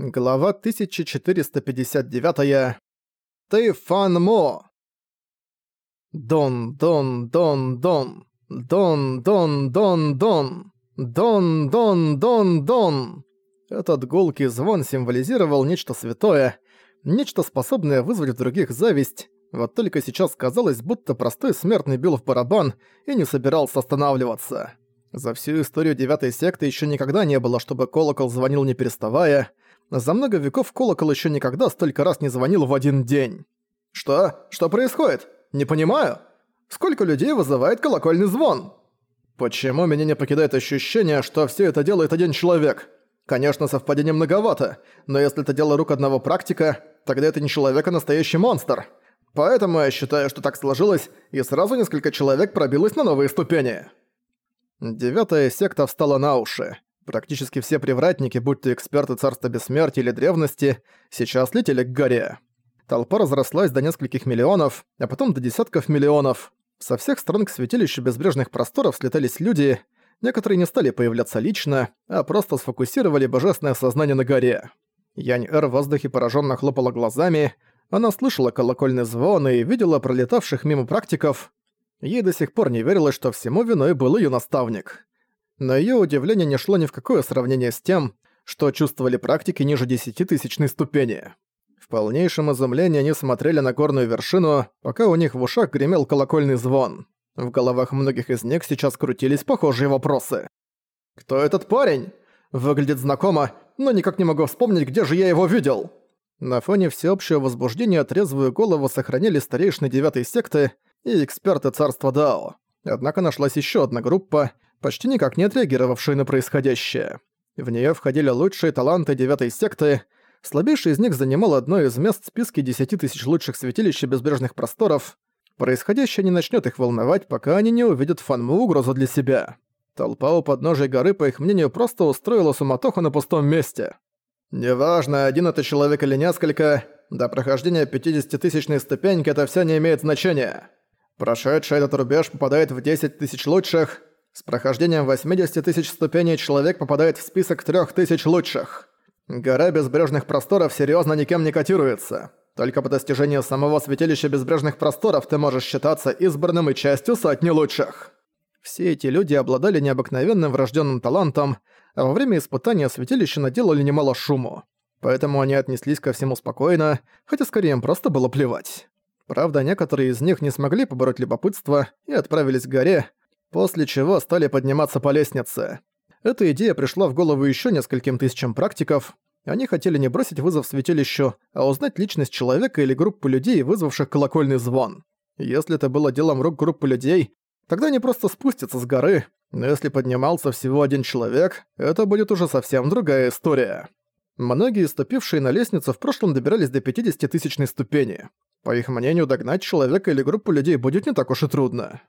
Глава 1459. Ты Фан Мо. Дон, дон, дон, дон. Дон, дон, дон, дон. Дон, дон, дон, дон. Этот гулкий звон символизировал нечто святое, нечто способное вызвать в других зависть. Вот только сейчас казалось, будто простой смертный бил в барабан и не собирался останавливаться. За всю историю девятой секты еще никогда не было, чтобы колокол звонил не переставая, за много веков колокол еще никогда столько раз не звонил в один день. «Что? Что происходит? Не понимаю. Сколько людей вызывает колокольный звон?» «Почему меня не покидает ощущение, что все это делает один человек? Конечно, совпадений многовато, но если это дело рук одного практика, тогда это не человек, а настоящий монстр. Поэтому я считаю, что так сложилось, и сразу несколько человек пробилось на новые ступени». Девятая секта встала на уши. Практически все привратники, будь то эксперты Царства Бессмертия или Древности, сейчас летели к горе. Толпа разрослась до нескольких миллионов, а потом до десятков миллионов. Со всех сторон к святилищу безбрежных просторов слетались люди, некоторые не стали появляться лично, а просто сфокусировали божественное сознание на горе. Янь-Эр в воздухе пораженно хлопала глазами, она слышала колокольный звон и видела пролетавших мимо практиков. Ей до сих пор не верилось, что всему виной был ее наставник но её удивление не шло ни в какое сравнение с тем, что чувствовали практики ниже десятитысячной ступени. В полнейшем изумлении они смотрели на горную вершину, пока у них в ушах гремел колокольный звон. В головах многих из них сейчас крутились похожие вопросы. «Кто этот парень? Выглядит знакомо, но никак не могу вспомнить, где же я его видел!» На фоне всеобщего возбуждения трезвую голову сохранили старейшины девятой секты и эксперты царства Дао. Однако нашлась еще одна группа — почти никак не отреагировавшие на происходящее. В нее входили лучшие таланты девятой секты, слабейший из них занимал одно из мест в списке десяти тысяч лучших святилищ безбрежных просторов. Происходящее не начнет их волновать, пока они не увидят Фанму угрозу для себя. Толпа у подножия горы, по их мнению, просто устроила суматоху на пустом месте. «Неважно, один это человек или несколько, до прохождения 50-тысячной ступеньки это все не имеет значения. Прошедший этот рубеж попадает в 10 тысяч лучших, с прохождением 80 тысяч ступеней человек попадает в список 3000 лучших. Гора безбрежных просторов серьезно никем не котируется. Только по достижению самого святилища безбрежных просторов ты можешь считаться избранным и частью сотни лучших. Все эти люди обладали необыкновенным врожденным талантом, а во время испытания святилища наделали немало шуму. Поэтому они отнеслись ко всему спокойно, хотя скорее им просто было плевать. Правда, некоторые из них не смогли побороть любопытство и отправились к горе, после чего стали подниматься по лестнице. Эта идея пришла в голову еще нескольким тысячам практиков. Они хотели не бросить вызов святилищу, а узнать личность человека или группы людей, вызвавших колокольный звон. Если это было делом рук группы людей, тогда они просто спустятся с горы, но если поднимался всего один человек, это будет уже совсем другая история. Многие, ступившие на лестницу, в прошлом добирались до 50-тысячной ступени. По их мнению, догнать человека или группу людей будет не так уж и трудно.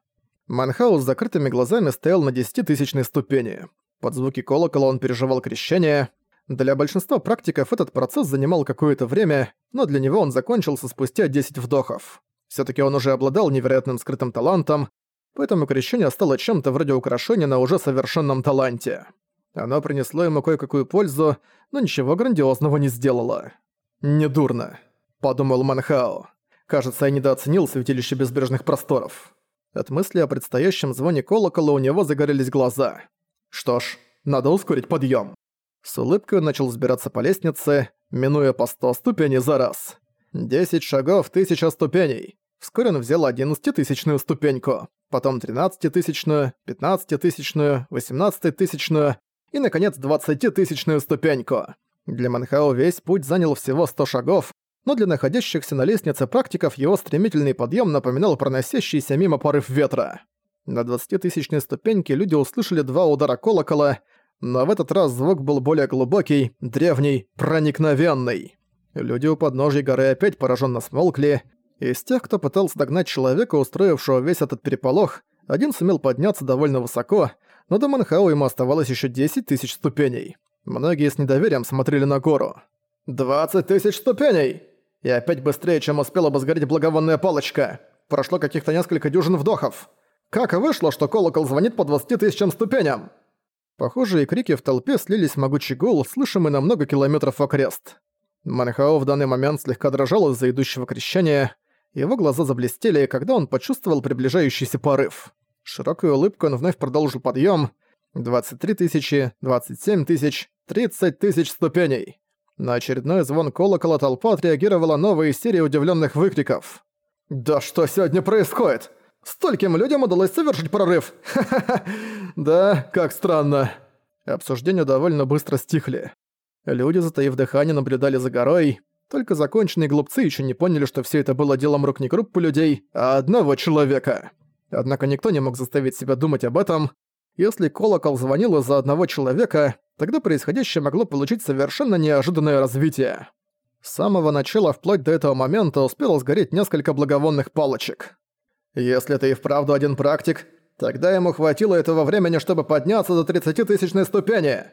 Манхаус с закрытыми глазами стоял на десятитысячной ступени. Под звуки колокола он переживал крещение. Для большинства практиков этот процесс занимал какое-то время, но для него он закончился спустя 10 вдохов. все таки он уже обладал невероятным скрытым талантом, поэтому крещение стало чем-то вроде украшения на уже совершенном таланте. Оно принесло ему кое-какую пользу, но ничего грандиозного не сделало. «Недурно», — подумал Манхао. «Кажется, я недооценил святилище безбрежных просторов». От мысли о предстоящем звоне колокола у него загорелись глаза. Что ж, надо ускорить подъем. С улыбкой начал взбираться по лестнице, минуя по сто ступеней за раз. Десять шагов, тысяча ступеней. Вскоре он взял одиннадцатитысячную ступеньку, потом тринадцатитысячную, пятнадцатитысячную, восемнадцатитысячную и, наконец, двадцатитысячную ступеньку. Для Манхао весь путь занял всего сто шагов, но для находящихся на лестнице практиков его стремительный подъем напоминал проносящийся мимо порыв ветра. На 20-тысячной ступеньке люди услышали два удара колокола, но в этот раз звук был более глубокий, древний, проникновенный. Люди у подножия горы опять пораженно смолкли. Из тех, кто пытался догнать человека, устроившего весь этот переполох, один сумел подняться довольно высоко, но до Манхау ему оставалось еще 10 тысяч ступеней. Многие с недоверием смотрели на гору. «Двадцать тысяч ступеней!» И опять быстрее, чем успела бы сгореть благовонная палочка. Прошло каких-то несколько дюжин вдохов. Как вышло, что колокол звонит по 20 тысячам ступеням? Похожие крики в толпе слились в могучий гул, слышимый на много километров окрест. Манхао в данный момент слегка дрожал из-за идущего крещения. Его глаза заблестели, когда он почувствовал приближающийся порыв. Широкой улыбкой он вновь продолжил подъем. 23 тысячи, 27 тысяч, 30 тысяч ступеней. На очередной звон колокола толпа отреагировала новой серией удивленных выкриков. «Да что сегодня происходит? Стольким людям удалось совершить прорыв! Ха-ха-ха! Да, как странно!» Обсуждения довольно быстро стихли. Люди, затаив дыхание, наблюдали за горой. Только законченные глупцы еще не поняли, что все это было делом рук не группы людей, а одного человека. Однако никто не мог заставить себя думать об этом. Если колокол звонил из-за одного человека, тогда происходящее могло получить совершенно неожиданное развитие. С самого начала вплоть до этого момента успело сгореть несколько благовонных палочек. Если ты и вправду один практик, тогда ему хватило этого времени, чтобы подняться до 30-тысячной ступени.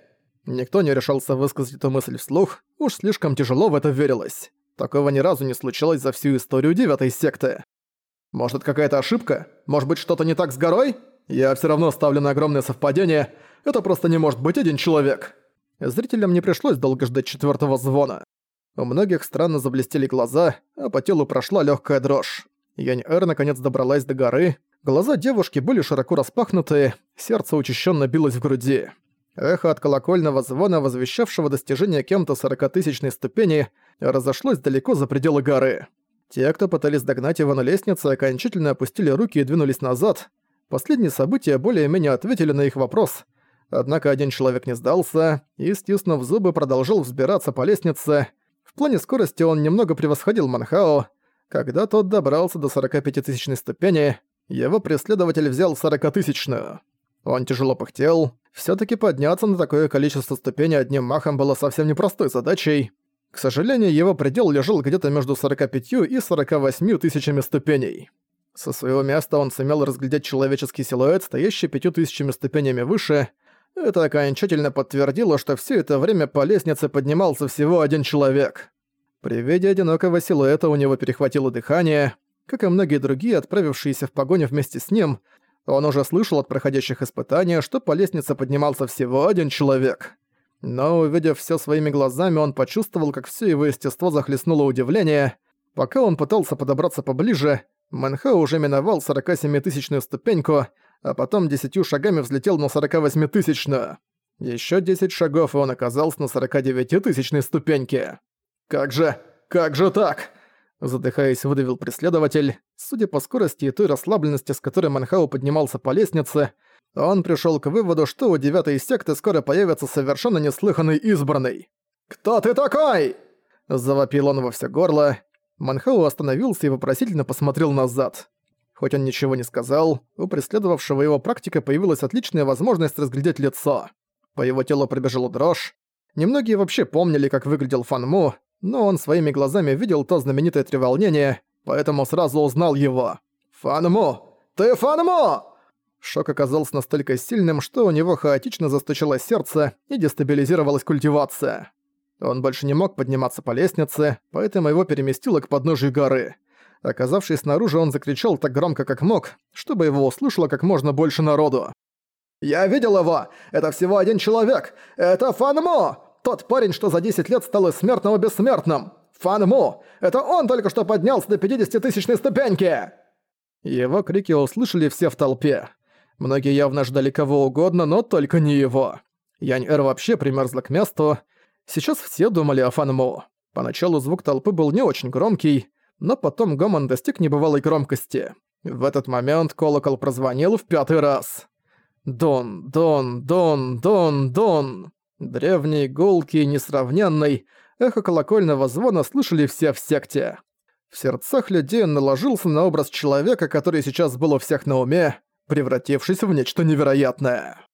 Никто не решался высказать эту мысль вслух, уж слишком тяжело в это верилось. Такого ни разу не случилось за всю историю девятой секты. Может, какая-то ошибка? Может быть, что-то не так с горой? Я все равно ставлю на огромное совпадение. Это просто не может быть один человек. Зрителям не пришлось долго ждать четвертого звона. У многих странно заблестели глаза, а по телу прошла легкая дрожь. Янь-Эр наконец добралась до горы. Глаза девушки были широко распахнуты, сердце учащенно билось в груди. Эхо от колокольного звона, возвещавшего достижение кем-то сорокатысячной ступени, разошлось далеко за пределы горы. Те, кто пытались догнать его на лестнице, окончательно опустили руки и двинулись назад. Последние события более-менее ответили на их вопрос. Однако один человек не сдался и, стиснув зубы, продолжил взбираться по лестнице. В плане скорости он немного превосходил Манхао. Когда тот добрался до 45-тысячной ступени, его преследователь взял 40-тысячную. Он тяжело пыхтел. Всё-таки подняться на такое количество ступеней одним махом было совсем непростой задачей. К сожалению, его предел лежал где-то между 45 и 48 тысячами ступеней. Со своего места он сумел разглядеть человеческий силуэт, стоящий пятью тысячами ступенями выше. Это окончательно подтвердило, что все это время по лестнице поднимался всего один человек. При виде одинокого силуэта у него перехватило дыхание. Как и многие другие, отправившиеся в погоню вместе с ним, он уже слышал от проходящих испытания, что по лестнице поднимался всего один человек. Но, увидев все своими глазами, он почувствовал, как все его естество захлестнуло удивление. Пока он пытался подобраться поближе, Мэнхэ уже миновал 47-тысячную ступеньку, а потом десятью шагами взлетел на 48-тысячную. Еще 10 шагов, и он оказался на 49-тысячной ступеньке. «Как же... как же так?» Задыхаясь, выдавил преследователь. Судя по скорости и той расслабленности, с которой Манхау поднимался по лестнице, он пришел к выводу, что у девятой секты скоро появится совершенно неслыханный избранный. «Кто ты такой?» Завопил он во все горло. Манхау остановился и вопросительно посмотрел назад. Хоть он ничего не сказал, у преследовавшего его практика появилась отличная возможность разглядеть лицо. По его телу пробежала дрожь. Немногие вообще помнили, как выглядел Фан Му, но он своими глазами видел то знаменитое треволнение, поэтому сразу узнал его. «Фанмо! Ты Фанмо!» Шок оказался настолько сильным, что у него хаотично застучало сердце и дестабилизировалась культивация. Он больше не мог подниматься по лестнице, поэтому его переместило к подножию горы. Оказавшись снаружи, он закричал так громко, как мог, чтобы его услышало как можно больше народу. «Я видел его! Это всего один человек! Это Фанмо! Тот парень, что за 10 лет стал из смертного бессмертным! Фан Му! Это он только что поднялся до 50-тысячной ступеньки!» Его крики услышали все в толпе. Многие явно ждали кого угодно, но только не его. Янь-Эр вообще примерзла к месту. Сейчас все думали о Фан Му. Поначалу звук толпы был не очень громкий, но потом гомон достиг небывалой громкости. В этот момент колокол прозвонил в пятый раз. «Дон, дон, дон, дон, дон!» Древний, гулкий, несравненный, эхо колокольного звона слышали все в секте. В сердцах людей наложился на образ человека, который сейчас был у всех на уме, превратившись в нечто невероятное.